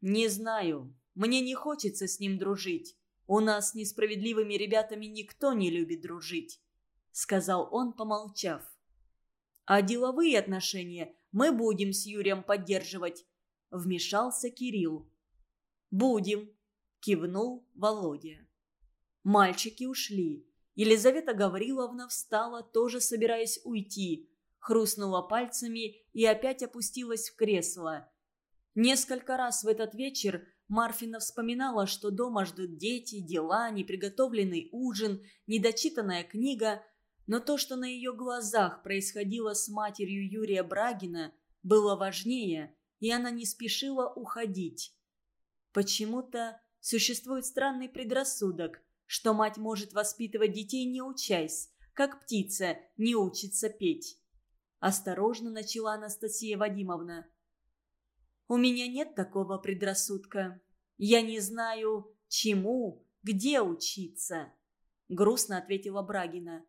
«Не знаю. Мне не хочется с ним дружить. У нас с несправедливыми ребятами никто не любит дружить», — сказал он, помолчав. «А деловые отношения мы будем с Юрием поддерживать», — вмешался Кирилл. «Будем», — кивнул Володя. Мальчики ушли. Елизавета Гавриловна встала, тоже собираясь уйти, хрустнула пальцами и опять опустилась в кресло. Несколько раз в этот вечер Марфина вспоминала, что дома ждут дети, дела, неприготовленный ужин, недочитанная книга, но то, что на ее глазах происходило с матерью Юрия Брагина, было важнее, и она не спешила уходить. Почему-то существует странный предрассудок, что мать может воспитывать детей не учась, как птица не учится петь. Осторожно начала Анастасия Вадимовна. «У меня нет такого предрассудка. Я не знаю, чему, где учиться», — грустно ответила Брагина.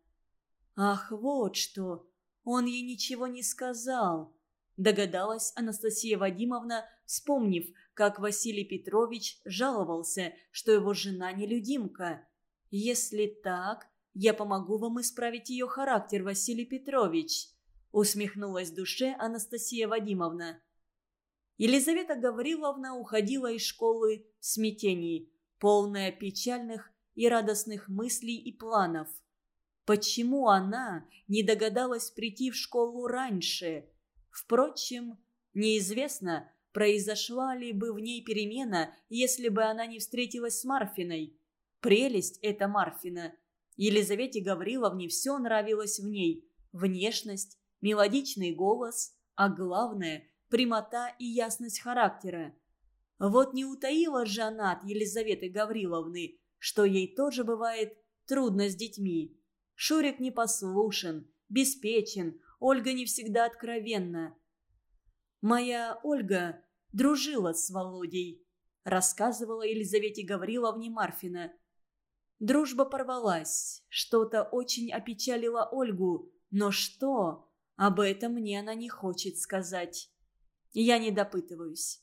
«Ах, вот что! Он ей ничего не сказал», — догадалась Анастасия Вадимовна, вспомнив, как Василий Петрович жаловался, что его жена нелюдимка. «Если так, я помогу вам исправить ее характер, Василий Петрович», — усмехнулась душе Анастасия Вадимовна. Елизавета Гавриловна уходила из школы в смятении, полная печальных и радостных мыслей и планов. Почему она не догадалась прийти в школу раньше? Впрочем, неизвестно, произошла ли бы в ней перемена, если бы она не встретилась с Марфиной. Прелесть эта Марфина. Елизавете Гавриловне все нравилось в ней. Внешность, мелодичный голос, а главное – прямота и ясность характера. Вот не утаила же она от Елизаветы Гавриловны, что ей тоже бывает трудно с детьми. Шурик непослушен, беспечен, Ольга не всегда откровенна. «Моя Ольга дружила с Володей», – рассказывала Елизавете Гавриловне Марфина. Дружба порвалась, что-то очень опечалило Ольгу, но что? Об этом мне она не хочет сказать. Я не допытываюсь.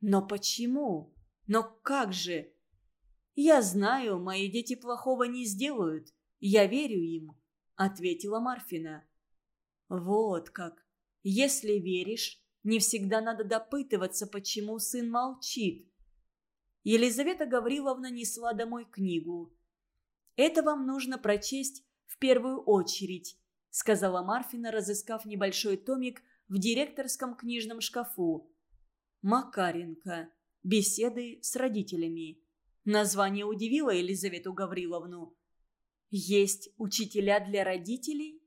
Но почему? Но как же? Я знаю, мои дети плохого не сделают. Я верю им, ответила Марфина. Вот как. Если веришь, не всегда надо допытываться, почему сын молчит. Елизавета Гавриловна несла домой книгу. «Это вам нужно прочесть в первую очередь», — сказала Марфина, разыскав небольшой томик в директорском книжном шкафу. «Макаренко. Беседы с родителями». Название удивило Елизавету Гавриловну. «Есть учителя для родителей?»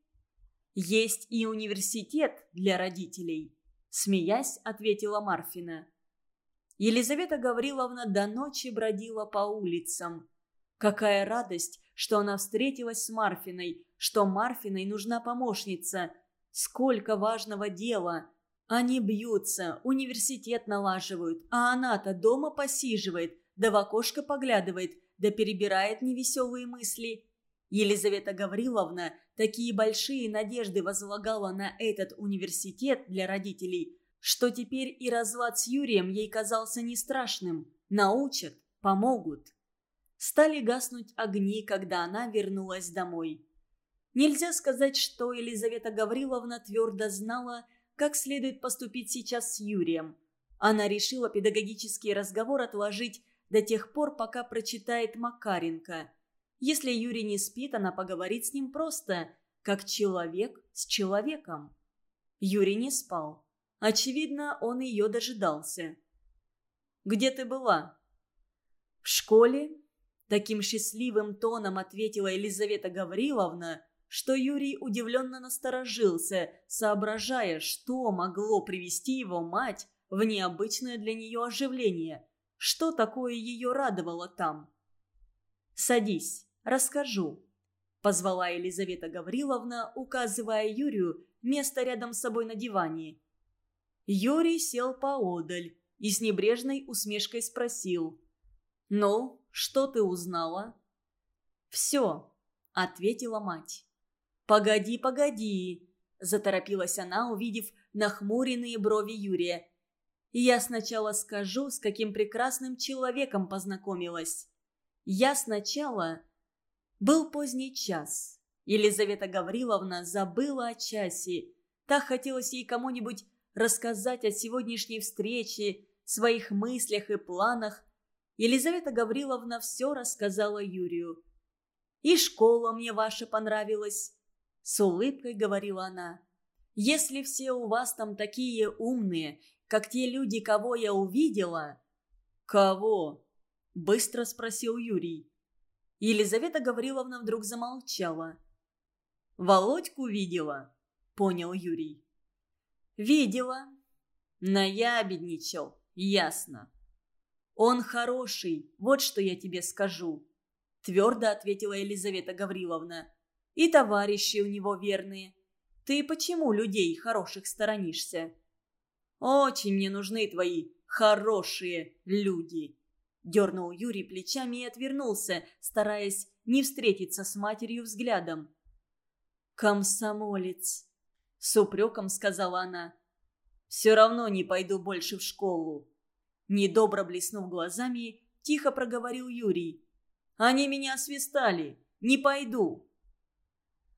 «Есть и университет для родителей», — смеясь, ответила Марфина. Елизавета Гавриловна до ночи бродила по улицам. Какая радость, что она встретилась с Марфиной, что Марфиной нужна помощница. Сколько важного дела. Они бьются, университет налаживают, а она-то дома посиживает, да в окошко поглядывает, да перебирает невеселые мысли. Елизавета Гавриловна такие большие надежды возлагала на этот университет для родителей, что теперь и развод с Юрием ей казался не страшным. Научат, помогут. Стали гаснуть огни, когда она вернулась домой. Нельзя сказать, что Елизавета Гавриловна твердо знала, как следует поступить сейчас с Юрием. Она решила педагогический разговор отложить до тех пор, пока прочитает Макаренко. Если Юрий не спит, она поговорит с ним просто, как человек с человеком. Юрий не спал. Очевидно, он ее дожидался. «Где ты была?» «В школе Таким счастливым тоном ответила Елизавета Гавриловна, что Юрий удивленно насторожился, соображая, что могло привести его мать в необычное для нее оживление. Что такое ее радовало там? «Садись, расскажу», – позвала Елизавета Гавриловна, указывая Юрию место рядом с собой на диване. Юрий сел поодаль и с небрежной усмешкой спросил. «Ну, что ты узнала?» «Все», — ответила мать. «Погоди, погоди», — заторопилась она, увидев нахмуренные брови Юрия. Я сначала скажу, с каким прекрасным человеком познакомилась. Я сначала... Был поздний час. Елизавета Гавриловна забыла о часе. Так хотелось ей кому-нибудь рассказать о сегодняшней встрече, своих мыслях и планах. Елизавета Гавриловна все рассказала Юрию. «И школа мне ваша понравилась», — с улыбкой говорила она. «Если все у вас там такие умные, как те люди, кого я увидела...» «Кого?» — быстро спросил Юрий. Елизавета Гавриловна вдруг замолчала. «Володьку видела?» — понял Юрий. «Видела. Наябедничал, ясно. Он хороший, вот что я тебе скажу», — твердо ответила Елизавета Гавриловна. «И товарищи у него верные. Ты почему людей хороших сторонишься?» «Очень мне нужны твои хорошие люди», Дернул Юрий плечами и отвернулся, стараясь не встретиться с матерью взглядом. «Комсомолец», — с упреком сказала она. «Все равно не пойду больше в школу». Недобро блеснув глазами, тихо проговорил Юрий. «Они меня свистали. Не пойду».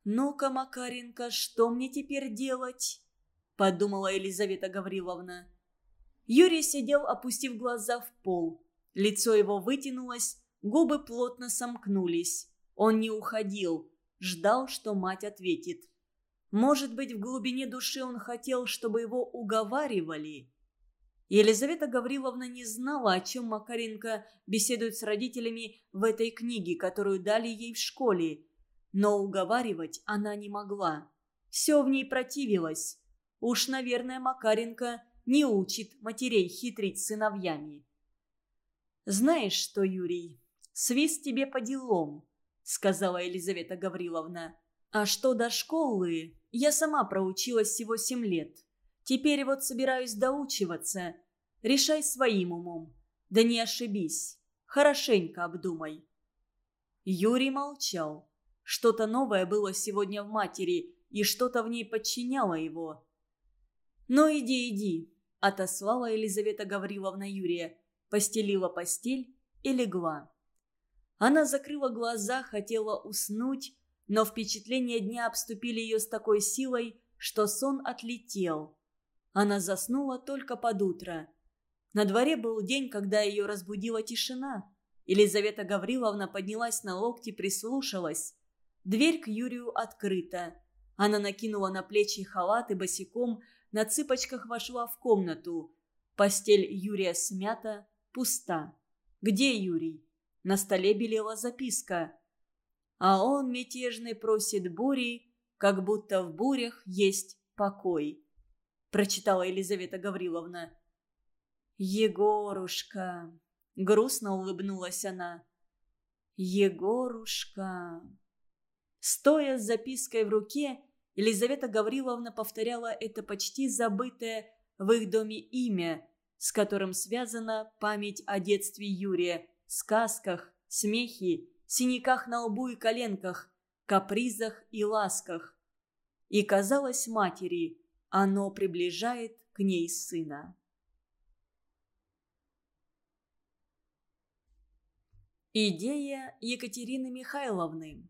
«Ну-ка, Макаренко, что мне теперь делать?» — подумала Елизавета Гавриловна. Юрий сидел, опустив глаза в пол. Лицо его вытянулось, губы плотно сомкнулись. Он не уходил, ждал, что мать ответит. Может быть, в глубине души он хотел, чтобы его уговаривали. Елизавета Гавриловна не знала, о чем Макаренко беседует с родителями в этой книге, которую дали ей в школе. Но уговаривать она не могла. Все в ней противилось. Уж, наверное, Макаренко не учит матерей хитрить сыновьями. «Знаешь что, Юрий, свист тебе по делам», — сказала Елизавета Гавриловна. «А что до школы? Я сама проучилась всего семь лет. Теперь вот собираюсь доучиваться. Решай своим умом. Да не ошибись. Хорошенько обдумай». Юрий молчал. Что-то новое было сегодня в матери, и что-то в ней подчиняло его. «Ну иди, иди», — отослала Елизавета Гавриловна Юрия постелила постель и легла. Она закрыла глаза, хотела уснуть, но впечатления дня обступили ее с такой силой, что сон отлетел. Она заснула только под утро. На дворе был день, когда ее разбудила тишина. Елизавета Гавриловна поднялась на локти, прислушалась. Дверь к Юрию открыта. Она накинула на плечи халат и босиком на цыпочках вошла в комнату. Постель Юрия смята, пуста. Где Юрий? На столе белела записка. А он мятежный просит бури, как будто в бурях есть покой. Прочитала Елизавета Гавриловна. «Егорушка!» — грустно улыбнулась она. «Егорушка!» Стоя с запиской в руке, Елизавета Гавриловна повторяла это почти забытое в их доме имя, с которым связана память о детстве Юрия, сказках, смехе, синяках на лбу и коленках, капризах и ласках. И казалось матери, оно приближает к ней сына. Идея Екатерины Михайловны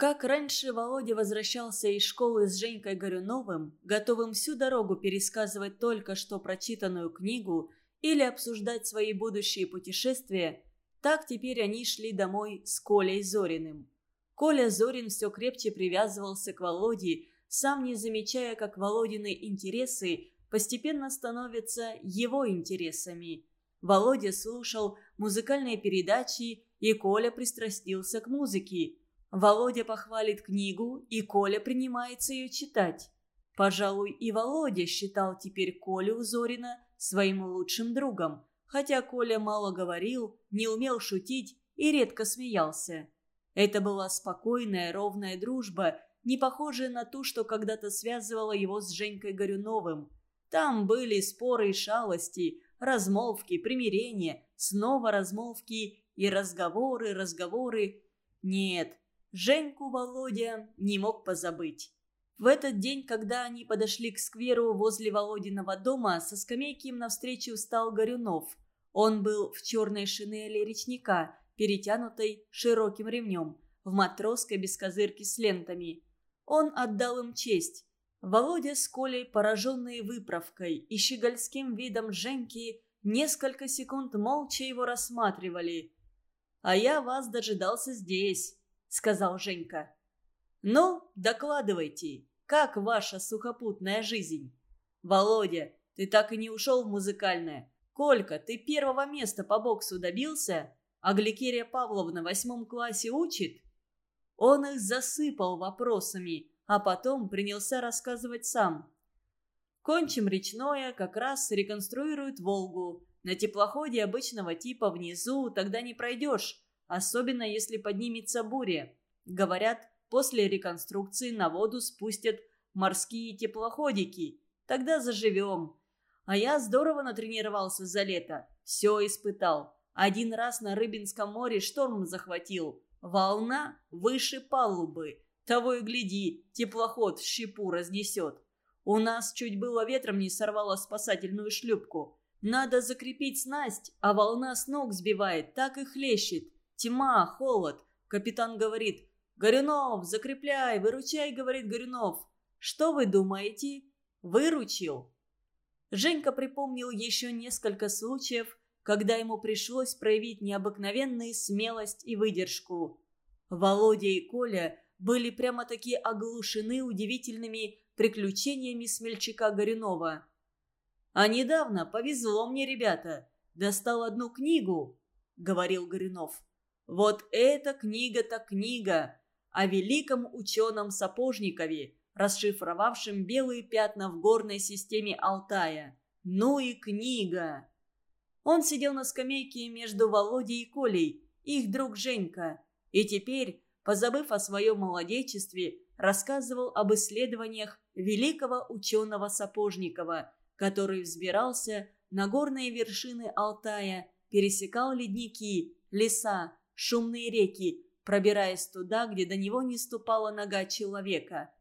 как раньше Володя возвращался из школы с Женькой Горюновым, готовым всю дорогу пересказывать только что прочитанную книгу или обсуждать свои будущие путешествия, так теперь они шли домой с Колей Зориным. Коля Зорин все крепче привязывался к Володе, сам не замечая, как Володины интересы постепенно становятся его интересами. Володя слушал музыкальные передачи, и Коля пристрастился к музыке – Володя похвалит книгу, и Коля принимается ее читать. Пожалуй, и Володя считал теперь Колю Зорина своим лучшим другом, хотя Коля мало говорил, не умел шутить и редко смеялся. Это была спокойная, ровная дружба, не похожая на ту, что когда-то связывала его с Женькой Горюновым. Там были споры и шалости, размолвки, примирения, снова размолвки и разговоры, разговоры. Нет, Женьку Володя не мог позабыть. В этот день, когда они подошли к скверу возле Володиного дома, со скамейки им навстречу встал Горюнов. Он был в черной шинели речника, перетянутой широким ремнем, в матросской без козырки с лентами. Он отдал им честь. Володя с Колей, пораженные выправкой и щегольским видом Женьки, несколько секунд молча его рассматривали. «А я вас дожидался здесь», — сказал Женька. «Ну, докладывайте, как ваша сухопутная жизнь?» «Володя, ты так и не ушел в музыкальное. Колька, ты первого места по боксу добился? А Гликерия Павловна в восьмом классе учит?» Он их засыпал вопросами, а потом принялся рассказывать сам. Кончим речное, как раз реконструируют Волгу. На теплоходе обычного типа внизу тогда не пройдешь, особенно если поднимется буря. Говорят, после реконструкции на воду спустят морские теплоходики. Тогда заживем. А я здорово натренировался за лето. Все испытал. Один раз на Рыбинском море шторм захватил. Волна выше палубы. Того и гляди, теплоход в щепу разнесет. У нас чуть было ветром не сорвало спасательную шлюпку. Надо закрепить снасть, а волна с ног сбивает, так и хлещет. Тьма, холод. Капитан говорит, «Горюнов, закрепляй, выручай», — говорит Горюнов. «Что вы думаете?» «Выручил». Женька припомнил еще несколько случаев, когда ему пришлось проявить необыкновенную смелость и выдержку. Володя и Коля были прямо-таки оглушены удивительными приключениями смельчака Горюнова. «А недавно повезло мне, ребята. Достал одну книгу», — говорил Горюнов. «Вот эта книга-то книга о великом ученом Сапожникове, расшифровавшем белые пятна в горной системе Алтая. Ну и книга!» Он сидел на скамейке между Володей и Колей, их друг Женька, и теперь, позабыв о своем молодечестве, рассказывал об исследованиях великого ученого Сапожникова, который взбирался на горные вершины Алтая, пересекал ледники, леса, шумные реки, пробираясь туда, где до него не ступала нога человека.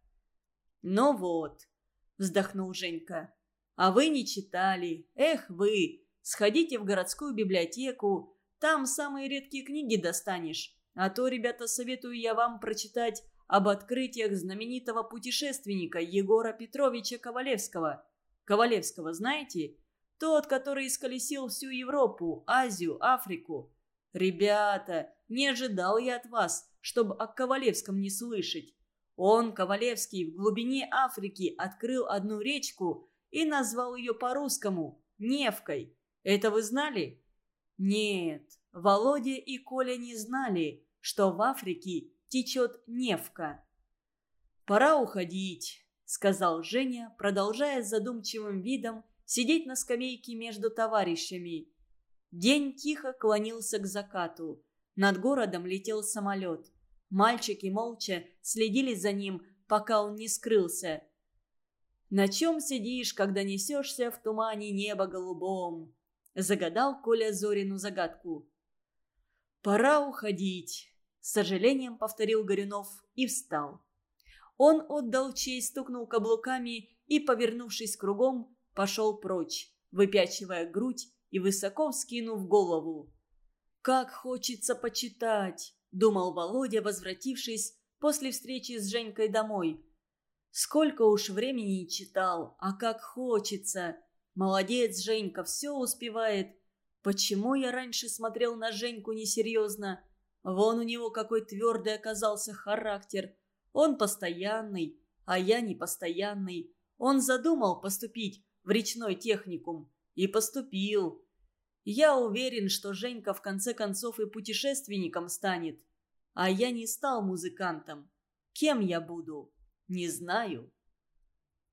«Ну вот», — вздохнул Женька, — «а вы не читали. Эх вы, Сходите в городскую библиотеку, там самые редкие книги достанешь. А то, ребята, советую я вам прочитать об открытиях знаменитого путешественника Егора Петровича Ковалевского. Ковалевского знаете? Тот, который исколесил всю Европу, Азию, Африку. Ребята, не ожидал я от вас, чтобы о Ковалевском не слышать. Он, Ковалевский, в глубине Африки открыл одну речку и назвал ее по-русскому – Невкой. Это вы знали? Нет, Володя и Коля не знали, что в Африке течет Невка. «Пора уходить», — сказал Женя, продолжая задумчивым видом сидеть на скамейке между товарищами. День тихо клонился к закату. Над городом летел самолет. Мальчики молча следили за ним, пока он не скрылся. «На чем сидишь, когда несешься в тумане неба голубом?» Загадал Коля Зорину загадку. «Пора уходить», — с сожалением повторил Горюнов и встал. Он отдал честь, стукнул каблуками и, повернувшись кругом, пошел прочь, выпячивая грудь и высоко вскинув голову. «Как хочется почитать!» — думал Володя, возвратившись после встречи с Женькой домой. «Сколько уж времени читал, а как хочется!» Молодец, Женька, все успевает. Почему я раньше смотрел на Женьку несерьезно? Вон у него какой твердый оказался характер. Он постоянный, а я непостоянный. Он задумал поступить в речной техникум. И поступил. Я уверен, что Женька в конце концов и путешественником станет. А я не стал музыкантом. Кем я буду? Не знаю.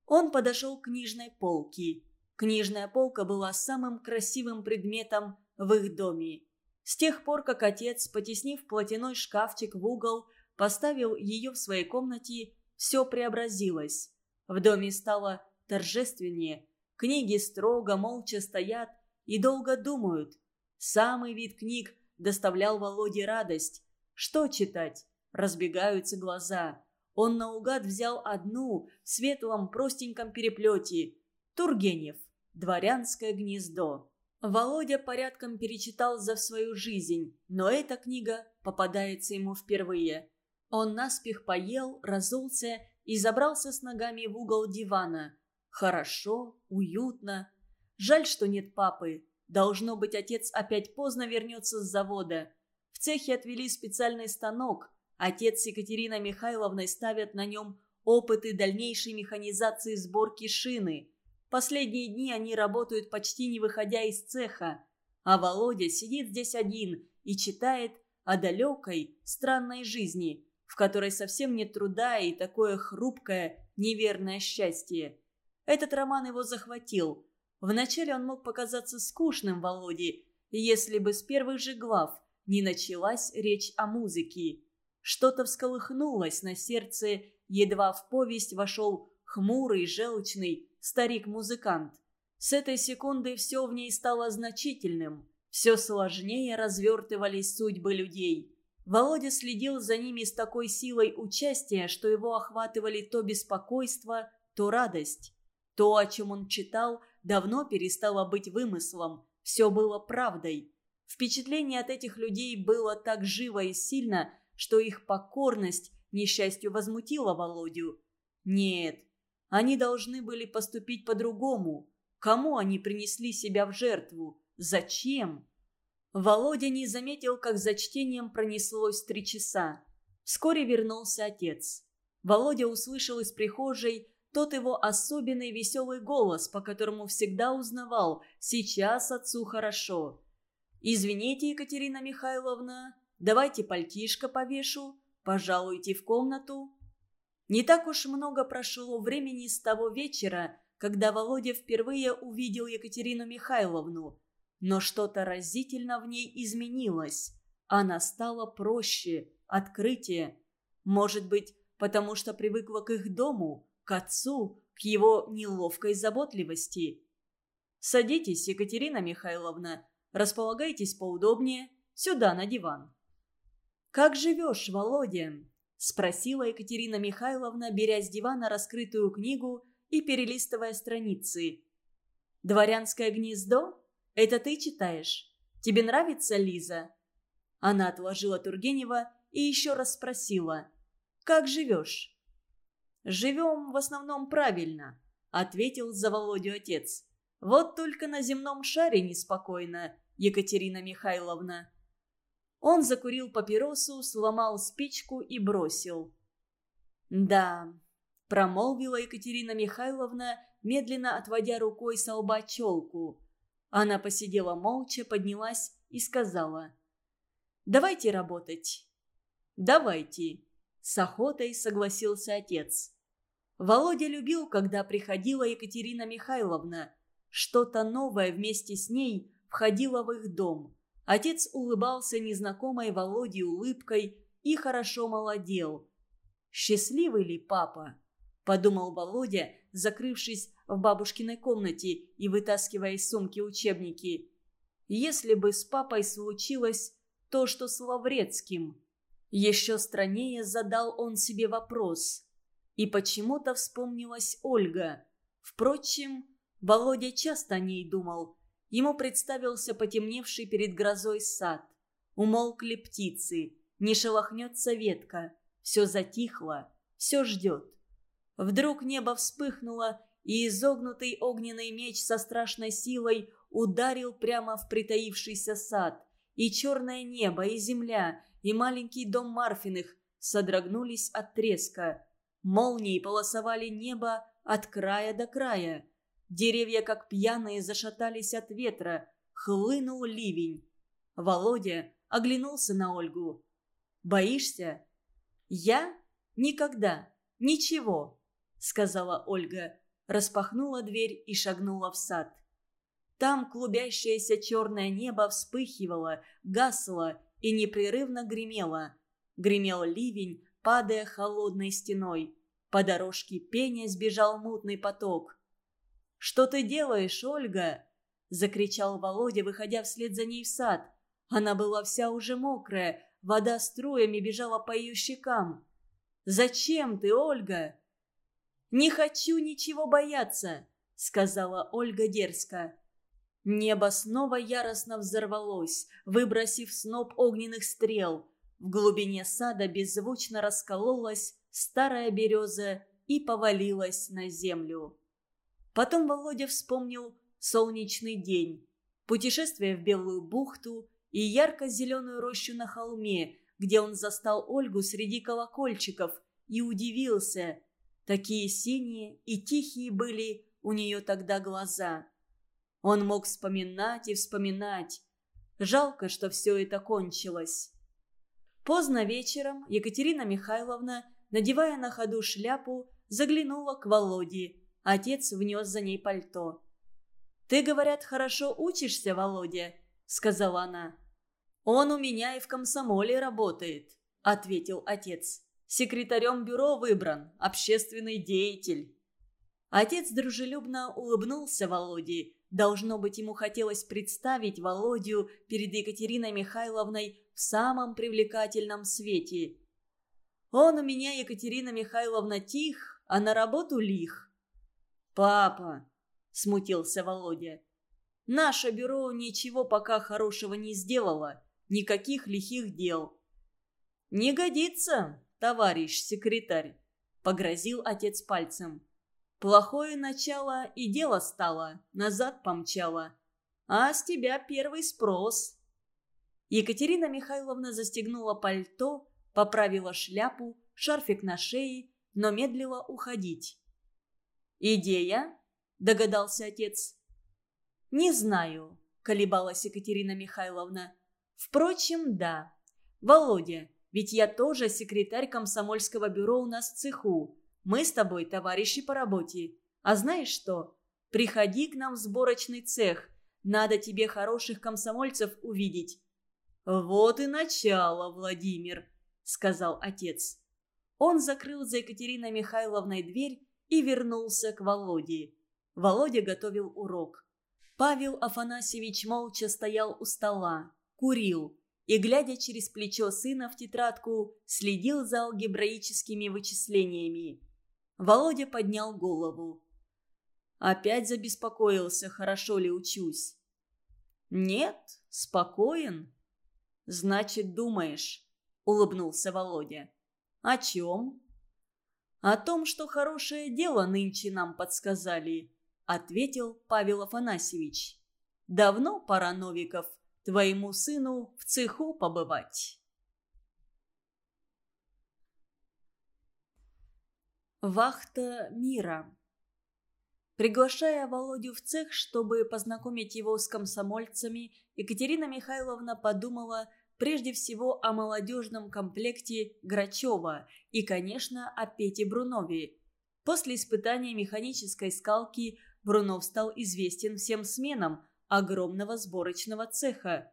Он подошел к книжной полке Книжная полка была самым красивым предметом в их доме. С тех пор, как отец, потеснив платяной шкафчик в угол, поставил ее в своей комнате, все преобразилось. В доме стало торжественнее. Книги строго, молча стоят и долго думают. Самый вид книг доставлял Володе радость. Что читать? Разбегаются глаза. он наугад взял одну в светлом простеньком переплете. Тургенев. Дворянское гнездо. Володя порядком перечитал за свою жизнь, но эта книга попадается ему впервые. Он наспех поел, разулся и забрался с ногами в угол дивана. Хорошо, уютно. Жаль, что нет папы. Должно быть, отец опять поздно вернется с завода. В цехе отвели специальный станок. Отец с Екатериной Михайловной ставят на нем опыты дальнейшей механизации сборки шины. Последние дни они работают почти не выходя из цеха. А Володя сидит здесь один и читает о далекой, странной жизни, в которой совсем нет труда и такое хрупкое, неверное счастье. Этот роман его захватил. Вначале он мог показаться скучным Володе, если бы с первых же глав не началась речь о музыке. Что-то всколыхнулось на сердце, едва в повесть вошел хмурый, желчный старик-музыкант. С этой секунды все в ней стало значительным, все сложнее развертывались судьбы людей. Володя следил за ними с такой силой участия, что его охватывали то беспокойство, то радость. То, о чем он читал, давно перестало быть вымыслом, все было правдой. Впечатление от этих людей было так живо и сильно, что их покорность несчастью возмутила Володю. Нет, они должны были поступить по-другому. Кому они принесли себя в жертву? Зачем? Володя не заметил, как за чтением пронеслось три часа. Вскоре вернулся отец. Володя услышал из прихожей тот его особенный веселый голос, по которому всегда узнавал «сейчас отцу хорошо». «Извините, Екатерина Михайловна, давайте пальтишко повешу, пожалуйте в комнату». Не так уж много прошло времени с того вечера, когда Володя впервые увидел Екатерину Михайловну – но что-то разительно в ней изменилось. Она стала проще, открытие. Может быть, потому что привыкла к их дому, к отцу, к его неловкой заботливости. «Садитесь, Екатерина Михайловна, располагайтесь поудобнее, сюда, на диван». «Как живешь, Володя?» – спросила Екатерина Михайловна, беря с дивана раскрытую книгу и перелистывая страницы. «Дворянское гнездо?» Это ты читаешь? Тебе нравится Лиза?» Она отложила Тургенева и еще раз спросила. «Как живешь?» «Живем в основном правильно», — ответил за Володю отец. «Вот только на земном шаре неспокойно, Екатерина Михайловна». Он закурил папиросу, сломал спичку и бросил. «Да», — промолвила Екатерина Михайловна, медленно отводя рукой со лба челку. Она посидела молча, поднялась и сказала. «Давайте работать». «Давайте», – с охотой согласился отец. Володя любил, когда приходила Екатерина Михайловна. Что-то новое вместе с ней входило в их дом. Отец улыбался незнакомой Володе улыбкой и хорошо молодел. «Счастливый ли папа?» – подумал Володя, закрывшись в бабушкиной комнате и вытаскивая из сумки учебники. Если бы с папой случилось то, что с Лаврецким. Еще страннее задал он себе вопрос. И почему-то вспомнилась Ольга. Впрочем, Володя часто о ней думал. Ему представился потемневший перед грозой сад. Умолкли птицы, не шелохнется ветка. Все затихло, все ждет. Вдруг небо вспыхнуло, и изогнутый огненный меч со страшной силой ударил прямо в притаившийся сад. И черное небо, и земля, и маленький дом Марфиных содрогнулись от треска. Молнии полосовали небо от края до края. Деревья, как пьяные, зашатались от ветра. Хлынул ливень. Володя оглянулся на Ольгу. «Боишься?» «Я? Никогда. Ничего», — сказала Ольга распахнула дверь и шагнула в сад. Там клубящееся черное небо вспыхивало, гасло и непрерывно гремело. Гремел ливень, падая холодной стеной. По дорожке пения сбежал мутный поток. «Что ты делаешь, Ольга?» – закричал Володя, выходя вслед за ней в сад. Она была вся уже мокрая, вода струями бежала по ее щекам. «Зачем ты, Ольга?» «Не хочу ничего бояться», — сказала Ольга дерзко. Небо снова яростно взорвалось, выбросив сноп огненных стрел. В глубине сада беззвучно раскололась старая береза и повалилась на землю. Потом Володя вспомнил солнечный день, путешествие в Белую бухту и ярко-зеленую рощу на холме, где он застал Ольгу среди колокольчиков и удивился. Такие синие и тихие были у нее тогда глаза. Он мог вспоминать и вспоминать. Жалко, что все это кончилось. Поздно вечером Екатерина Михайловна, надевая на ходу шляпу, заглянула к Володе. Отец внес за ней пальто. «Ты, говорят, хорошо учишься, Володя?» – сказала она. «Он у меня и в комсомоле работает», – ответил отец. «Секретарем бюро выбран, общественный деятель». Отец дружелюбно улыбнулся Володе. Должно быть, ему хотелось представить Володю перед Екатериной Михайловной в самом привлекательном свете. «Он у меня, Екатерина Михайловна, тих, а на работу лих». «Папа», – смутился Володя, – «наше бюро ничего пока хорошего не сделало никаких лихих дел. «Не годится, товарищ секретарь», — погрозил отец пальцем. «Плохое начало и дело стало, назад помчало. А с тебя первый спрос». Екатерина Михайловна застегнула пальто, поправила шляпу, шарфик на шее, но медлила уходить. «Идея?» – догадался отец. «Не знаю», – колебалась Екатерина Михайловна. Впрочем, да. Володя, ведь я тоже секретарь комсомольского бюро у нас в цеху. Мы с тобой товарищи по работе. А знаешь что? Приходи к нам в сборочный цех. Надо тебе хороших комсомольцев увидеть». «Вот и начало, Владимир», — сказал отец. Он закрыл за Екатериной Михайловной дверь и вернулся к Володе. Володя готовил урок. Павел Афанасьевич молча стоял у стола курил и, глядя через плечо сына в тетрадку, следил за алгебраическими вычислениями. Володя поднял голову. Опять забеспокоился, хорошо ли учусь. «Нет, спокоен». «Значит, думаешь», — улыбнулся Володя. «О чем?» «О том, что хорошее дело нынче нам подсказали», — ответил Павел Афанасьевич. «Давно пора Новиков твоему сыну в цеху побывать. Вахта мира Приглашая Володю в цех, чтобы познакомить его с комсомольцами, Екатерина Михайловна подумала прежде всего о молодежном комплекте Грачева и, конечно, о Пете Брунове. После испытания механической скалки Брунов стал известен всем сменам – огромного сборочного цеха.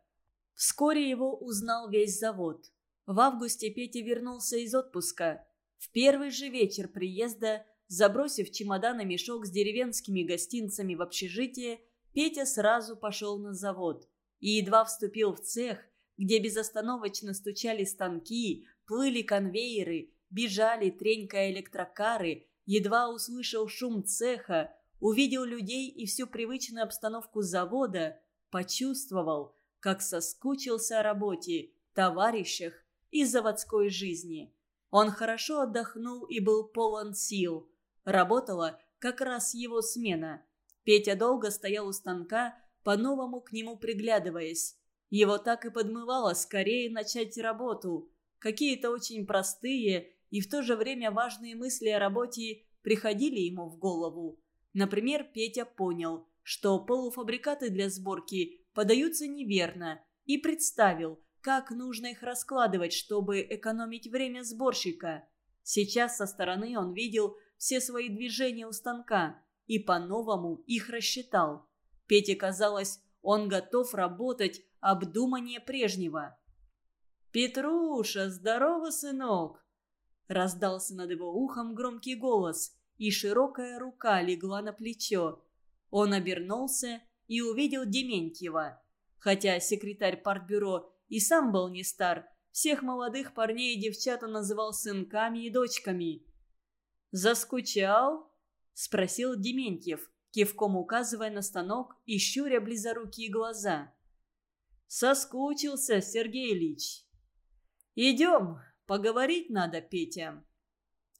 Вскоре его узнал весь завод. В августе Петя вернулся из отпуска. В первый же вечер приезда, забросив чемодан и мешок с деревенскими гостинцами в общежитие, Петя сразу пошел на завод. И едва вступил в цех, где безостановочно стучали станки, плыли конвейеры, бежали, тренькая электрокары, едва услышал шум цеха, увидел людей и всю привычную обстановку завода, почувствовал, как соскучился о работе, товарищах и заводской жизни. Он хорошо отдохнул и был полон сил. Работала как раз его смена. Петя долго стоял у станка, по-новому к нему приглядываясь. Его так и подмывало скорее начать работу. Какие-то очень простые и в то же время важные мысли о работе приходили ему в голову. Например, Петя понял, что полуфабрикаты для сборки подаются неверно, и представил, как нужно их раскладывать, чтобы экономить время сборщика. Сейчас со стороны он видел все свои движения у станка и по-новому их рассчитал. Пете казалось, он готов работать обдуманнее прежнего. «Петруша, здорово, сынок!» Раздался над его ухом громкий голос, и широкая рука легла на плечо. Он обернулся и увидел Дементьева. Хотя секретарь партбюро и сам был не стар, всех молодых парней и девчат он называл сынками и дочками. «Заскучал?» – спросил Дементьев, кивком указывая на станок и щуря близорукие глаза. «Соскучился, Сергей Ильич». «Идем, поговорить надо, Петя».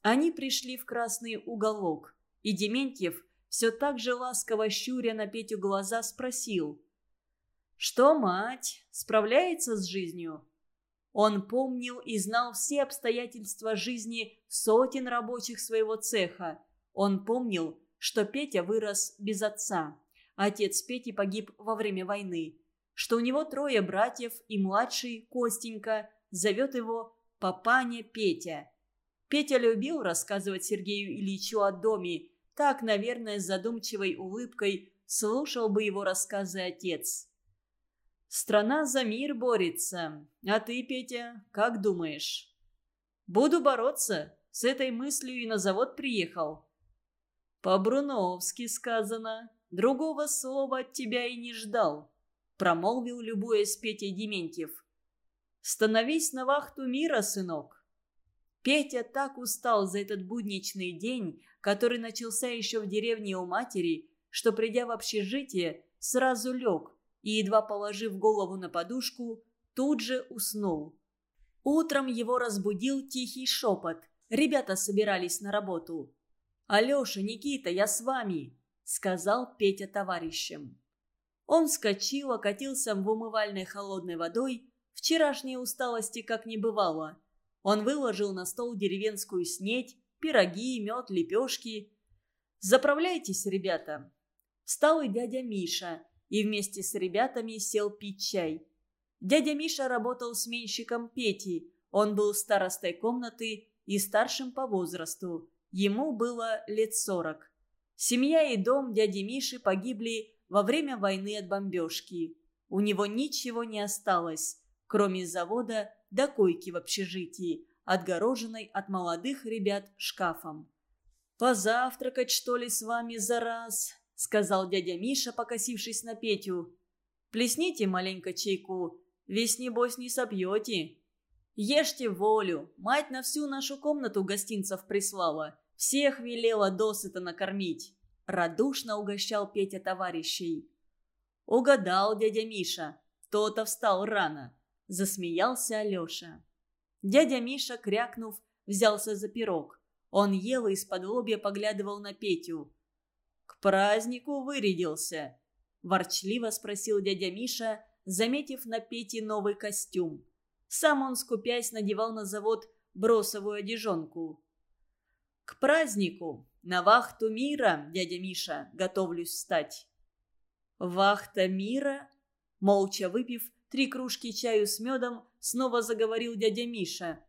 Они пришли в красный уголок, и Дементьев, все так же ласково щуря на Петю глаза, спросил. «Что, мать, справляется с жизнью?» Он помнил и знал все обстоятельства жизни сотен рабочих своего цеха. Он помнил, что Петя вырос без отца. Отец Пети погиб во время войны. Что у него трое братьев и младший, Костенька, зовет его Папаня Петя. Петя любил рассказывать Сергею Ильичу о доме. Так, наверное, с задумчивой улыбкой слушал бы его рассказы отец. «Страна за мир борется. А ты, Петя, как думаешь?» «Буду бороться. С этой мыслью и на завод приехал». «По-бруновски сказано. Другого слова от тебя и не ждал», — промолвил, любуясь Петей Дементьев. «Становись на вахту мира, сынок». Петя так устал за этот будничный день, который начался еще в деревне у матери, что, придя в общежитие, сразу лег и, едва положив голову на подушку, тут же уснул. Утром его разбудил тихий шепот. Ребята собирались на работу. «Алеша, Никита, я с вами!» — сказал Петя товарищам. Он вскочил, окатился в умывальной холодной водой. Вчерашней усталости как не бывало. Он выложил на стол деревенскую снеть, пироги, мед, лепешки. «Заправляйтесь, ребята!» Встал и дядя Миша, и вместе с ребятами сел пить чай. Дядя Миша работал сменщиком Пети. Он был старостой комнаты и старшим по возрасту. Ему было лет сорок. Семья и дом дяди Миши погибли во время войны от бомбежки. У него ничего не осталось, кроме завода до койки в общежитии, отгороженной от молодых ребят шкафом. «Позавтракать, что ли, с вами за раз?» — сказал дядя Миша, покосившись на Петю. «Плесните маленько чайку, весь небось не собьете. Ешьте волю, мать на всю нашу комнату гостинцев прислала, всех велела досыта накормить». Радушно угощал Петя товарищей. «Угадал дядя Миша, кто-то встал рано. – засмеялся Алеша. Дядя Миша, крякнув, взялся за пирог. Он ел и из-под лобья поглядывал на Петю. «К празднику вырядился?» – ворчливо спросил дядя Миша, заметив на Пете новый костюм. Сам он, скупясь, надевал на завод бросовую одежонку. «К празднику, на вахту мира, дядя Миша, готовлюсь встать». «Вахта мира?» Молча выпив, три кружки чаю с медом, снова заговорил дядя Миша.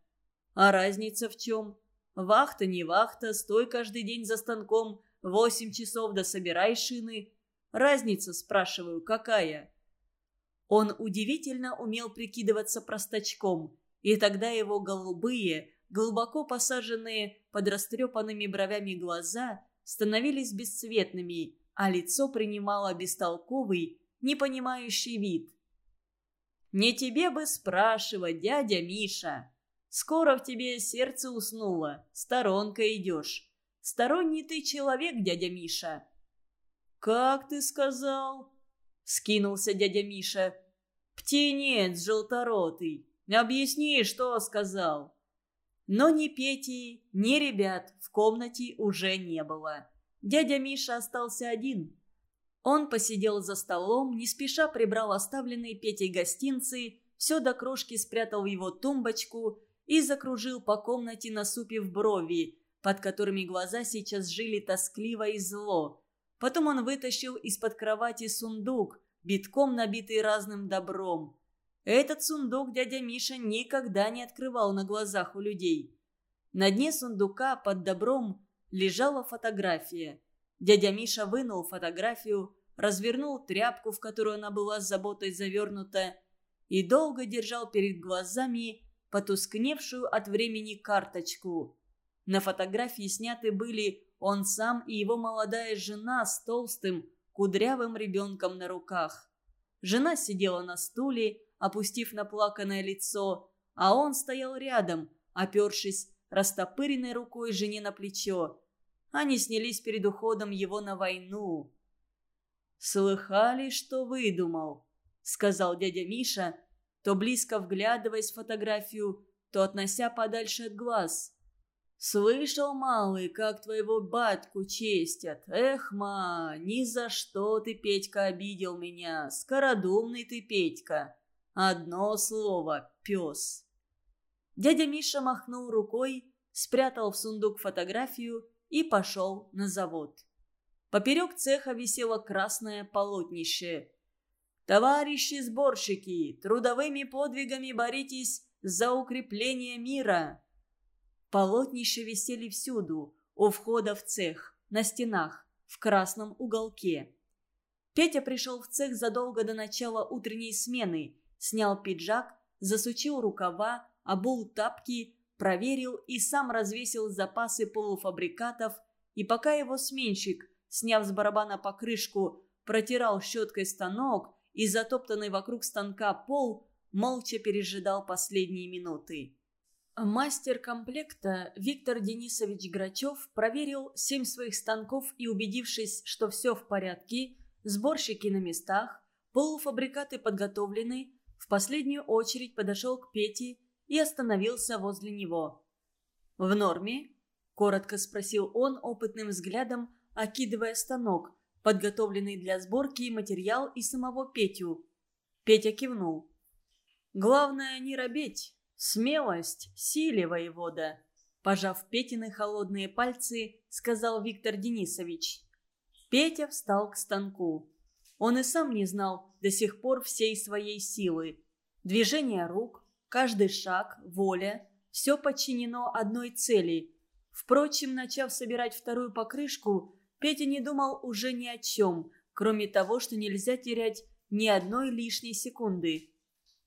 «А разница в чем? Вахта не вахта, стой каждый день за станком, восемь часов да собирай шины. Разница, спрашиваю, какая?» Он удивительно умел прикидываться простачком, и тогда его голубые, глубоко посаженные под растрепанными бровями глаза становились бесцветными, а лицо принимало бестолковый, непонимающий вид. Не тебе бы спрашивать, дядя Миша. Скоро в тебе сердце уснуло, сторонка идешь. Сторонний ты человек, дядя Миша. Как ты сказал? Скинулся дядя Миша. Птенец желторотый. Объясни, что сказал. Но ни Пети, ни ребят в комнате уже не было. Дядя Миша остался один. Он посидел за столом, не спеша прибрал оставленные Петей гостинцы, все до крошки спрятал в его тумбочку и закружил по комнате, насупив брови, под которыми глаза сейчас жили тоскливо и зло. Потом он вытащил из-под кровати сундук, битком набитый разным добром. Этот сундук дядя Миша никогда не открывал на глазах у людей. На дне сундука под добром лежала фотография – Дядя Миша вынул фотографию, развернул тряпку, в которую она была с заботой завернута, и долго держал перед глазами потускневшую от времени карточку. На фотографии сняты были он сам и его молодая жена с толстым, кудрявым ребенком на руках. Жена сидела на стуле, опустив наплаканное лицо. а он стоял рядом, опершись растопыренной рукой жене на плечо. Они снялись перед уходом его на войну. «Слыхали, что выдумал?» — сказал дядя Миша, то близко вглядываясь в фотографию, то относя подальше от глаз. «Слышал, малый, как твоего батьку честят? Эх, ма, ни за что ты, Петька, обидел меня. Скородумный ты, Петька. Одно слово — пес». Дядя Миша махнул рукой, спрятал в сундук фотографию и пошел на завод. Поперек цеха висело красное полотнище. «Товарищи сборщики, трудовыми подвигами боритесь за укрепление мира!» Полотнища висели всюду, у входа в цех, на стенах, в красном уголке. Петя пришел в цех задолго до начала утренней смены, снял пиджак, засучил рукава, обул тапки, проверил и сам развесил запасы полуфабрикатов, и пока его сменщик, сняв с барабана покрышку, протирал щеткой станок и затоптанный вокруг станка пол, молча пережидал последние минуты. Мастер комплекта Виктор Денисович Грачев проверил семь своих станков и, убедившись, что все в порядке, сборщики на местах, полуфабрикаты подготовлены, в последнюю очередь подошел к Пете и остановился возле него. «В норме?» – коротко спросил он опытным взглядом, окидывая станок, подготовленный для сборки материал и самого Петю. Петя кивнул. «Главное не робеть». «Смелость, силе, воевода!» Пожав Петины холодные пальцы, сказал Виктор Денисович. Петя встал к станку. Он и сам не знал до сих пор всей своей силы. Движение рук, каждый шаг, воля – все подчинено одной цели. Впрочем, начав собирать вторую покрышку, Петя не думал уже ни о чем, кроме того, что нельзя терять ни одной лишней секунды.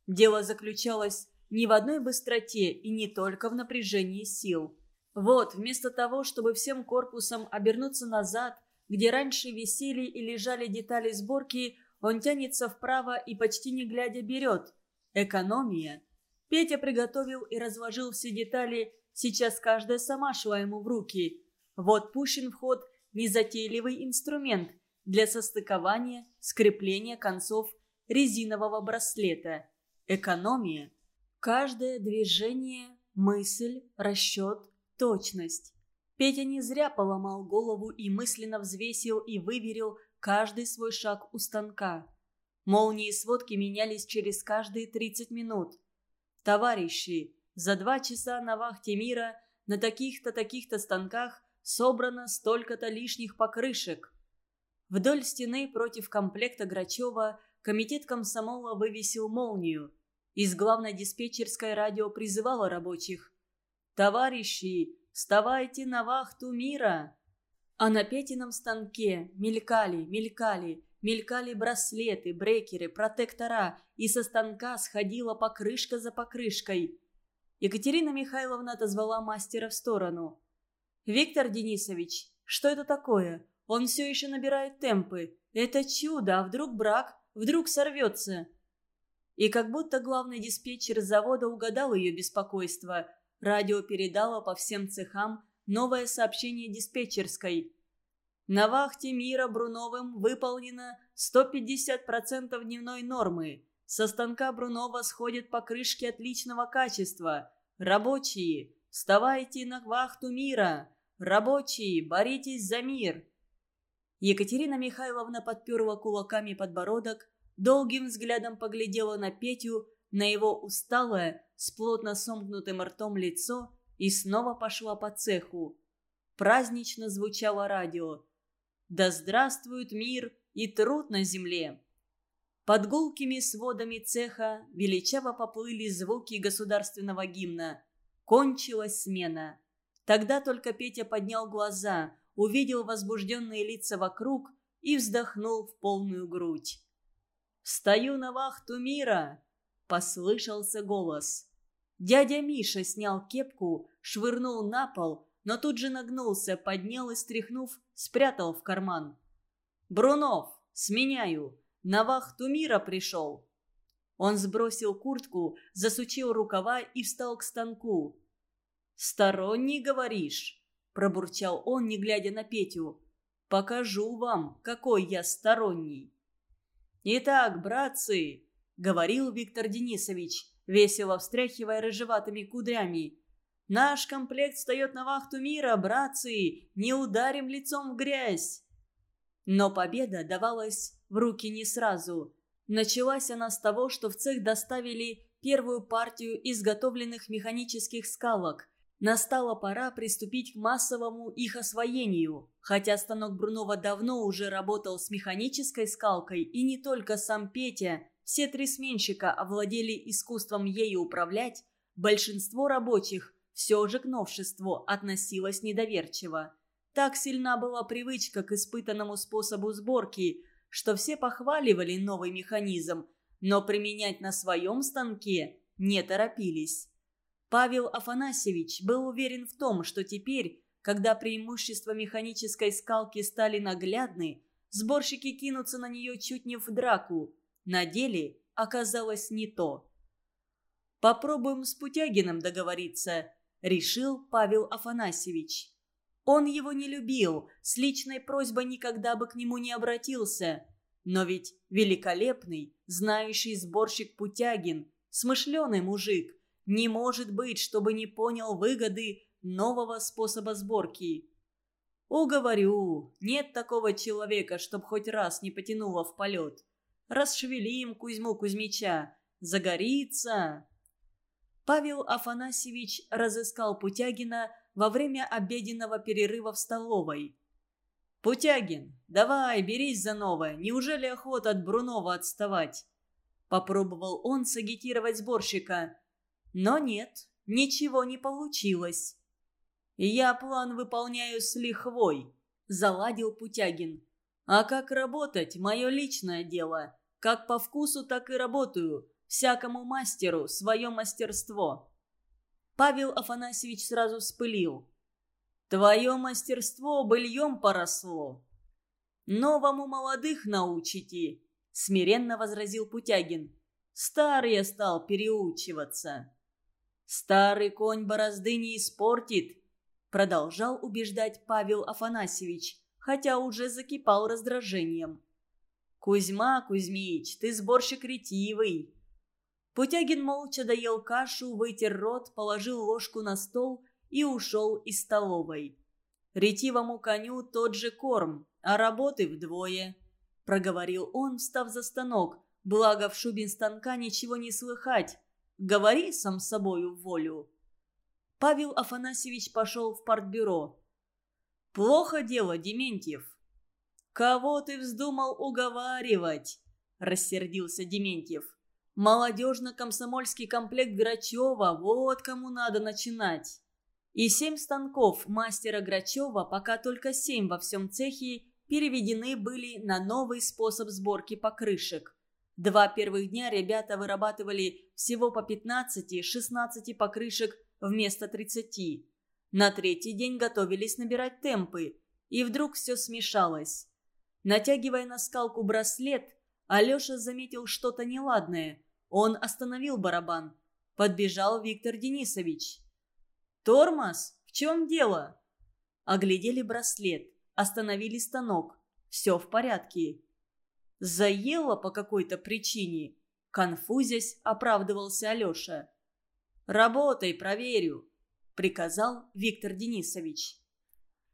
Дело заключалось не в одной быстроте и не только в напряжении сил. Вот, вместо того, чтобы всем корпусом обернуться назад, где раньше висели и лежали детали сборки, он тянется вправо и почти не глядя берет. Экономия. Петя приготовил и разложил все детали, сейчас каждая сама шла ему в руки. Вот пущен в ход незатейливый инструмент для состыкования, скрепления концов резинового браслета. Экономия – Каждое движение, мысль, расчет, точность. Петя не зря поломал голову и мысленно взвесил и выверил каждый свой шаг у станка. Молнии сводки менялись через каждые 30 минут. Товарищи, за два часа на вахте мира на таких-то таких-то станках собрано столько-то лишних покрышек. Вдоль стены против комплекта Грачева комитет комсомола вывесил молнию – из главной диспетчерской радио призывало рабочих. «Товарищи, вставайте на вахту мира!» А на Петином станке мелькали, мелькали, мелькали браслеты, брекеры, протектора, и со станка сходила покрышка за покрышкой. Екатерина Михайловна отозвала мастера в сторону. «Виктор Денисович, что это такое? Он все еще набирает темпы. Это чудо, а вдруг брак, вдруг сорвется?» И как будто главный диспетчер завода угадал ее беспокойство, радио передало по всем цехам новое сообщение диспетчерской. На вахте мира Бруновым выполнено 150% дневной нормы. Со станка Брунова сходят покрышки отличного качества. Рабочие, вставайте на вахту мира. Рабочие, боритесь за мир. Екатерина Михайловна подперла кулаками подбородок, долгим взглядом поглядела на Петю, на его усталое, с плотно сомкнутым ртом лицо и снова пошла по цеху. Празднично звучало радио. «Да здравствует мир и труд на земле!» Под гулкими сводами цеха величаво поплыли звуки государственного гимна. Кончилась смена. Тогда только Петя поднял глаза, увидел возбужденные лица вокруг и вздохнул в полную грудь. «Стою на вахту мира!» – послышался голос. Дядя Миша снял кепку, швырнул на пол, но тут же нагнулся, поднял и, стряхнув, спрятал в карман. «Брунов, сменяю! На вахту мира пришел!» Он сбросил куртку, засучил рукава и встал к станку. «Сторонний, говоришь?» – пробурчал он, не глядя на Петю. «Покажу вам, какой я сторонний». «Итак, братцы», – говорил Виктор Денисович, весело встряхивая рыжеватыми кудрями. «Наш комплект встает на вахту мира, братцы! Не ударим лицом в грязь!» Но победа давалась в руки не сразу. Началась она с того, что в цех доставили первую партию изготовленных механических скалок. Настала пора приступить к массовому их освоению. Хотя станок Брунова давно уже работал с механической скалкой, и не только сам Петя, все три сменщика овладели искусством ею управлять, большинство рабочих все же к новшеству относилось недоверчиво. Так сильна была привычка к испытанному способу сборки, что все похваливали новый механизм, но применять на своем станке не торопились. Павел Афанасьевич был уверен в том, что теперь, когда преимущества механической скалки стали наглядны, сборщики кинутся на нее чуть не в драку. На деле оказалось не то. «Попробуем с Путягиным договориться», – решил Павел Афанасьевич. Он его не любил, с личной просьбой никогда бы к нему не обратился. Но ведь великолепный, знающий сборщик Путягин, смышленый мужик, не может быть, чтобы не понял выгоды нового способа сборки. Уговорю, нет такого человека, чтоб хоть раз не потянуло в полет. Расшевелим Кузьму Кузьмича, загорится. Павел Афанасьевич разыскал Путягина во время обеденного перерыва в столовой. «Путягин, давай, берись за новое. Неужели охота от Брунова отставать?» Попробовал он сагитировать сборщика. Но нет, ничего не получилось. «Я план выполняю с лихвой», – заладил Путягин. «А как работать – мое личное дело. Как по вкусу, так и работаю. Всякому мастеру свое мастерство». Павел Афанасьевич сразу вспылил. «Твое мастерство быльем поросло». «Новому молодых научите», — смиренно возразил Путягин. «Старый я стал переучиваться». «Старый конь борозды не испортит», — продолжал убеждать Павел Афанасьевич, хотя уже закипал раздражением. «Кузьма Кузьмич, ты сборщик ретивый. Путягин молча доел кашу, вытер рот, положил ложку на стол и ушел из столовой. «Ретивому коню тот же корм, а работы вдвое», — проговорил он, встав за станок. «Благо в шубин станка ничего не слыхать. Говори сам собою в волю». Павел Афанасьевич пошел в партбюро. «Плохо дело, Дементьев». «Кого ты вздумал уговаривать?» – рассердился Дементьев. Молодежно-комсомольский комплект Грачева, вот кому надо начинать. И семь станков мастера Грачева, пока только семь во всем цехе, переведены были на новый способ сборки покрышек. Два первых дня ребята вырабатывали всего по 15-16 покрышек вместо 30. На третий день готовились набирать темпы, и вдруг все смешалось. Натягивая на скалку браслет, Алеша заметил что-то неладное – он остановил барабан. Подбежал Виктор Денисович. «Тормоз? В чем дело?» Оглядели браслет, остановили станок. Все в порядке. Заело по какой-то причине. Конфузясь, оправдывался Алеша. «Работай, проверю», — приказал Виктор Денисович.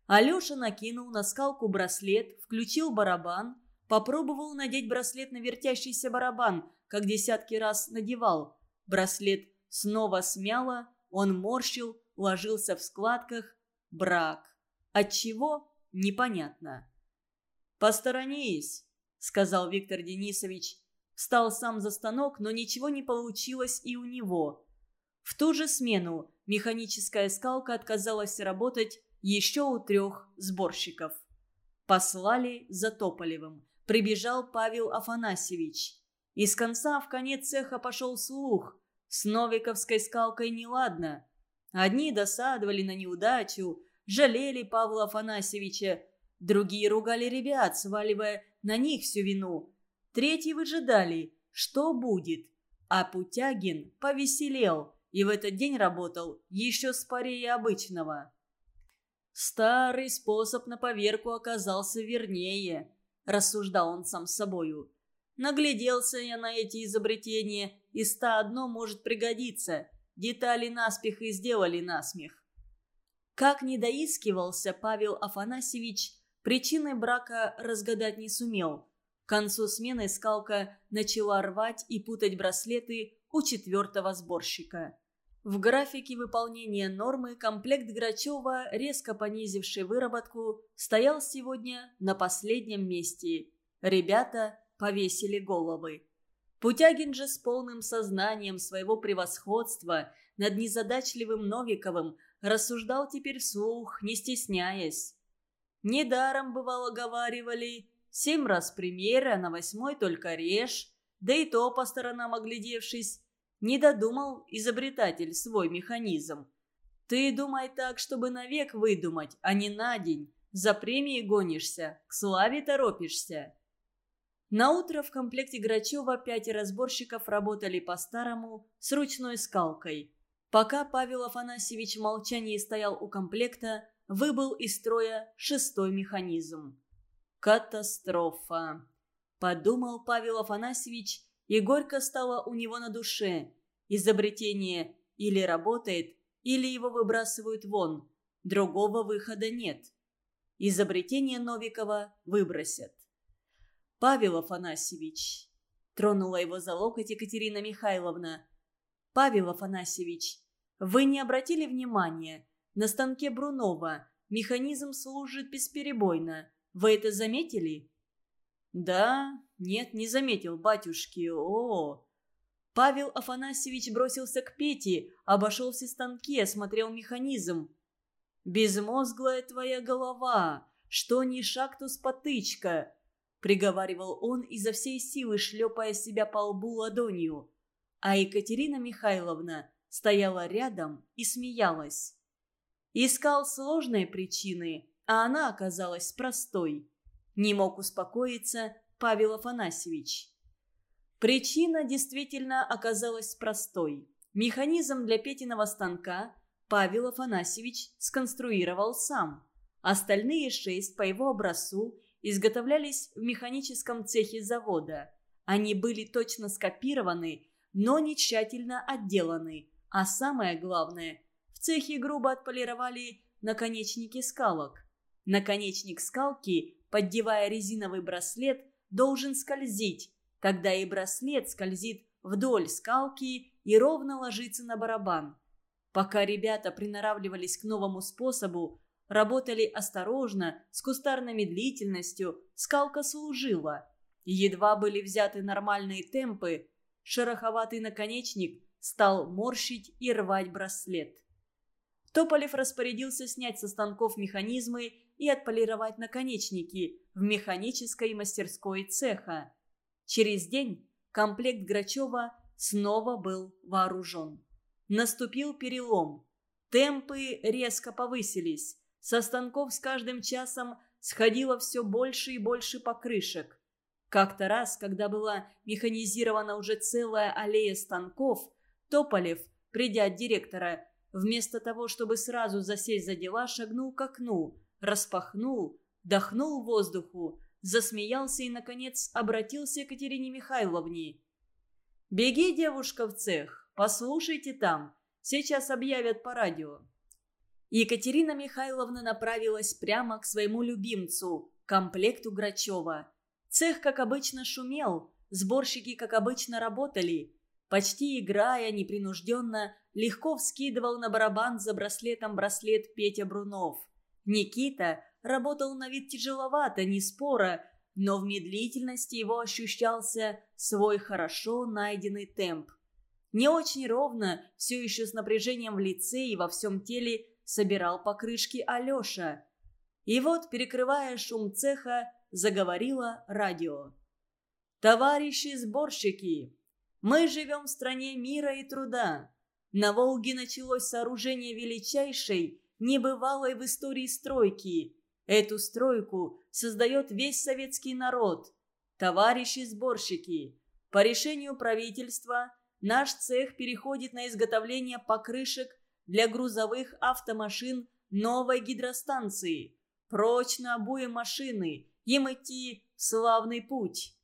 Алеша накинул на скалку браслет, включил барабан, попробовал надеть браслет на вертящийся барабан, как десятки раз надевал. Браслет снова смяло, он морщил, ложился в складках. Брак. Отчего? Непонятно. «Посторонись», — сказал Виктор Денисович. Встал сам за станок, но ничего не получилось и у него. В ту же смену механическая скалка отказалась работать еще у трех сборщиков. Послали за Тополевым. Прибежал Павел Афанасьевич. Из конца в конец цеха пошел слух. С Новиковской скалкой неладно. Одни досадовали на неудачу, жалели Павла Афанасьевича, другие ругали ребят, сваливая на них всю вину. Третьи выжидали, что будет. а Путягин повеселел и в этот день работал еще спорее обычного. «Старый способ на поверку оказался вернее», – рассуждал он сам с собою. «Нагляделся я на эти изобретения, и ста одно может пригодиться. Детали наспех и сделали насмех». Как не доискивался Павел Афанасьевич, причины брака разгадать не сумел. К концу смены скалка начала рвать и путать браслеты у четвертого сборщика. В графике выполнения нормы комплект Грачева, резко понизивший выработку, стоял сегодня на последнем месте. Ребята повесили головы. Путягин же с полным сознанием своего превосходства над незадачливым Новиковым рассуждал теперь вслух, не стесняясь. Недаром, бывало, говаривали, семь раз примеры, а на восьмой только режь, да и то по сторонам оглядевшись, не додумал изобретатель свой механизм. Ты думай так, чтобы навек выдумать, а не на день. За премией гонишься, к славе торопишься. На утро в комплекте Грачева пять разборщиков работали по-старому с ручной скалкой. Пока Павел Афанасьевич в молчании стоял у комплекта, выбыл из строя шестой механизм. «Катастрофа!» – подумал Павел Афанасьевич и горько стало у него на душе. Изобретение или работает, или его выбрасывают вон. Другого выхода нет. Изобретение Новикова выбросят. «Павел Афанасьевич», — тронула его за локоть Екатерина Михайловна. «Павел Афанасьевич, вы не обратили внимания? На станке Брунова механизм служит бесперебойно. Вы это заметили?» «Да, нет, не заметил, батюшки, о, -о, -о. Павел Афанасьевич бросился к Пете, обошел все станки, осмотрел механизм. «Безмозглая твоя голова! Что ни шаг, то спотычка!» Приговаривал он изо всей силы, шлепая себя по лбу ладонью. А Екатерина Михайловна стояла рядом и смеялась. Искал сложные причины, а она оказалась простой. Не мог успокоиться Павел Афанасьевич. Причина действительно оказалась простой. Механизм для Петиного станка Павел Афанасьевич сконструировал сам. Остальные шесть по его образцу изготовлялись в механическом цехе завода. Они были точно скопированы, но не тщательно отделаны. А самое главное, в цехе грубо отполировали наконечники скалок. Наконечник скалки, поддевая резиновый браслет, должен скользить, когда и браслет скользит вдоль скалки и ровно ложится на барабан. Пока ребята приноравливались к новому способу, работали осторожно, с кустарной медлительностью, скалка служила. Едва были взяты нормальные темпы, шероховатый наконечник стал морщить и рвать браслет. Тополев распорядился снять со станков механизмы и отполировать наконечники в механической мастерской цеха. Через день комплект Грачева снова был вооружен. Наступил перелом. Темпы резко повысились. Со станков с каждым часом сходило все больше и больше покрышек. Как-то раз, когда была механизирована уже целая аллея станков, Тополев, придя от директора, вместо того, чтобы сразу засесть за дела, шагнул к окну, распахнул, дохнул воздуху, засмеялся и, наконец, обратился к Екатерине Михайловне. «Беги, девушка, в цех, послушайте там, сейчас объявят по радио». Екатерина Михайловна направилась прямо к своему любимцу, комплекту Грачева. Цех, как обычно, шумел, сборщики, как обычно, работали. Почти играя, непринужденно, легко вскидывал на барабан за браслетом браслет Петя Брунов. Никита работал на вид тяжеловато, не спора, но в медлительности его ощущался свой хорошо найденный темп. Не очень ровно, все еще с напряжением в лице и во всем теле собирал покрышки Алеша. И вот, перекрывая шум цеха, заговорило радио. «Товарищи сборщики, мы живем в стране мира и труда. На Волге началось сооружение величайшей, небывалой в истории стройки. Эту стройку создает весь советский народ. Товарищи сборщики, по решению правительства наш цех переходит на изготовление покрышек для грузовых автомашин новой гидростанции. Прочно обуем машины, им идти славный путь.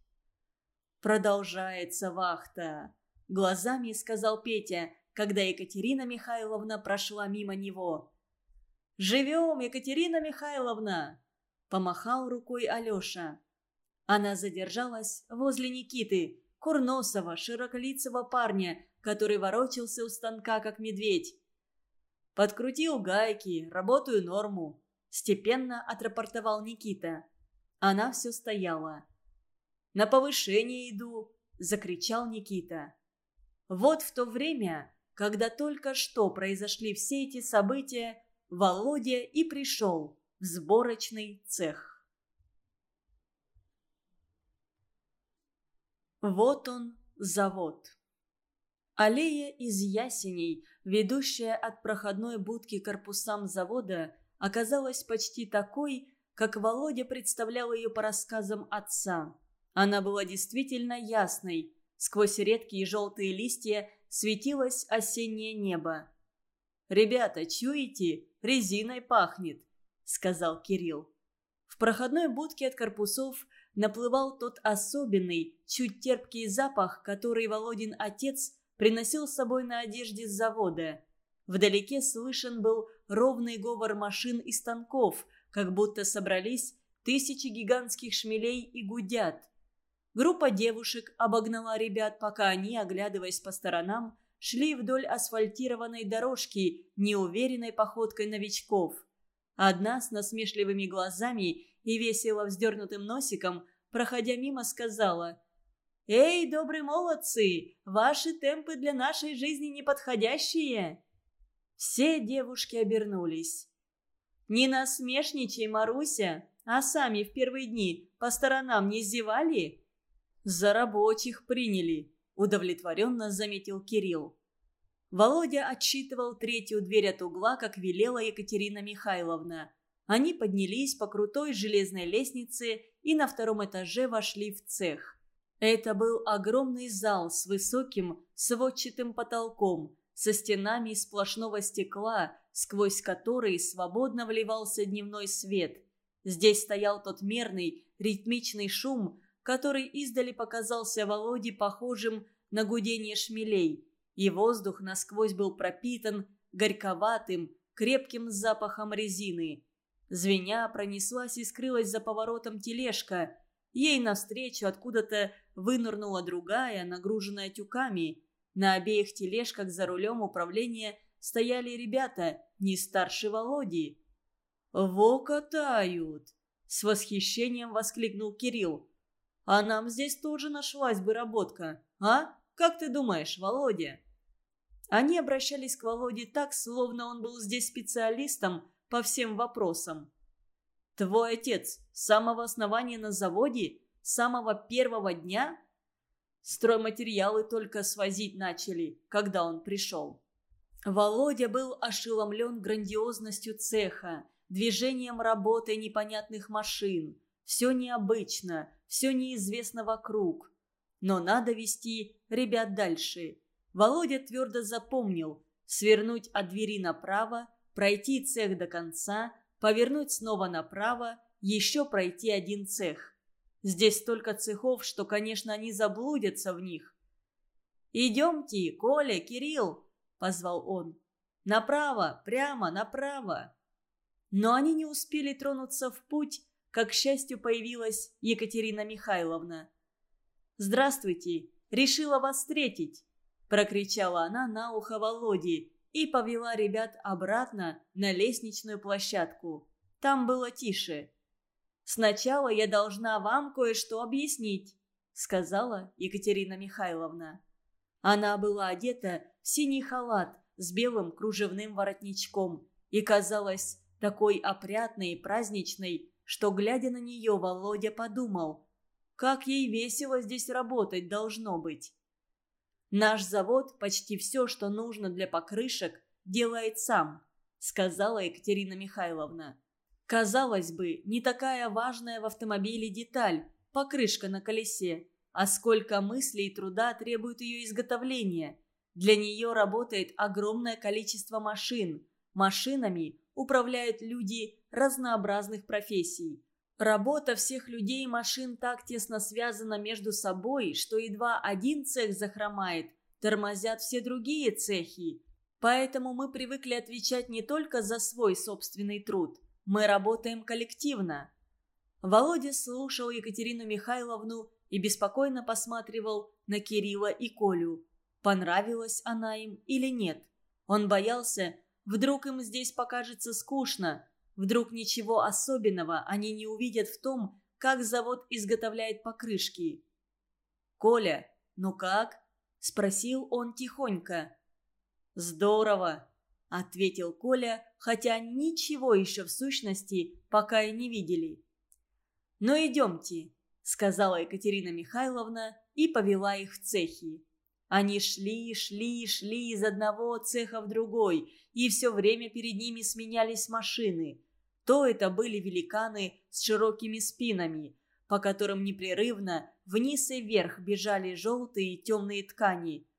Продолжается вахта. Глазами сказал Петя, когда Екатерина Михайловна прошла мимо него. «Живем, Екатерина Михайловна!» Помахал рукой Алеша. Она задержалась возле Никиты, курносого, широколицего парня, который ворочался у станка, как медведь. «Подкрутил гайки, работаю норму», – степенно отрапортовал Никита. Она все стояла. «На повышение иду!» – закричал Никита. Вот в то время, когда только что произошли все эти события, Володя и пришел в сборочный цех. Вот он, завод. Аллея из ясеней, ведущая от проходной будки корпусам завода, оказалась почти такой, как Володя представлял ее по рассказам отца. Она была действительно ясной. Сквозь редкие желтые листья светилось осеннее небо. «Ребята, чуете? Резиной пахнет», — сказал Кирилл. В проходной будке от корпусов наплывал тот особенный, чуть терпкий запах, который Володин отец приносил с собой на одежде с завода. Вдалеке слышен был ровный говор машин и станков, как будто собрались тысячи гигантских шмелей и гудят. Группа девушек обогнала ребят, пока они, оглядываясь по сторонам, шли вдоль асфальтированной дорожки неуверенной походкой новичков. Одна с насмешливыми глазами и весело вздернутым носиком, проходя мимо, сказала «Эй, добрые молодцы, ваши темпы для нашей жизни неподходящие!» Все девушки обернулись. «Не насмешничай, Маруся, а сами в первые дни по сторонам не зевали?» «За рабочих приняли», – удовлетворенно заметил Кирилл. Володя отсчитывал третью дверь от угла, как велела Екатерина Михайловна. Они поднялись по крутой железной лестнице и на втором этаже вошли в цех. Это был огромный зал с высоким сводчатым потолком, со стенами из сплошного стекла, сквозь которые свободно вливался дневной свет. Здесь стоял тот мерный, ритмичный шум, который издали показался Володе похожим на гудение шмелей, и воздух насквозь был пропитан горьковатым, крепким запахом резины. Звеня пронеслась и скрылась за поворотом тележка. Ей навстречу откуда-то вынырнула другая, нагруженная тюками. На обеих тележках за рулем управления стояли ребята, не старше Володи. «Во катают!» – с восхищением воскликнул Кирилл. «А нам здесь тоже нашлась бы работка, а? Как ты думаешь, Володя?» Они обращались к Володе так, словно он был здесь специалистом по всем вопросам. «Твой отец с самого основания на заводе? С самого первого дня?» Стройматериалы только свозить начали, когда он пришел. Володя был ошеломлен грандиозностью цеха, движением работы непонятных машин. Все необычно, все неизвестно вокруг. Но надо вести ребят дальше. Володя твердо запомнил свернуть от двери направо, пройти цех до конца, повернуть снова направо, еще пройти один цех. Здесь столько цехов, что, конечно, они заблудятся в них. «Идемте, Коля, Кирилл!» – позвал он. «Направо, прямо, направо!» Но они не успели тронуться в путь, как, к счастью, появилась Екатерина Михайловна. «Здравствуйте! Решила вас встретить!» – прокричала она на ухо Володе и повела ребят обратно на лестничную площадку. Там было тише. «Сначала я должна вам кое-что объяснить», – сказала Екатерина Михайловна. Она была одета в синий халат с белым кружевным воротничком и казалась такой опрятной и праздничной, что, глядя на нее, Володя подумал, как ей весело здесь работать должно быть. «Наш завод почти все, что нужно для покрышек, делает сам», сказала Екатерина Михайловна. Казалось бы, не такая важная в автомобиле деталь – покрышка на колесе. а сколько мыслей и труда требует ее изготовление. Для нее работает огромное количество машин. Машинами управляют люди разнообразных профессий. Работа всех людей и машин так тесно связана между собой, что едва один цех захромает, тормозят все другие цехи. Поэтому мы привыкли отвечать не только за свой собственный труд. Мы работаем коллективно. Володя слушал Екатерину Михайловну и беспокойно посматривал на Кирилла и Колю. Понравилась она им или нет. Он боялся, вдруг им здесь покажется скучно, вдруг ничего особенного они не увидят в том, как завод изготовляет покрышки. «Коля, ну как?» – спросил он тихонько. «Здорово!» – ответил Коля, хотя ничего еще в сущности пока и не видели. «Ну идемте», – сказала Екатерина Михайловна и повела их в цехи. Они шли, шли, шли из одного цеха в другой, и все время перед ними сменялись машины. То это были великаны с широкими спинами, по которым непрерывно вниз и вверх бежали желтые и темные ткани –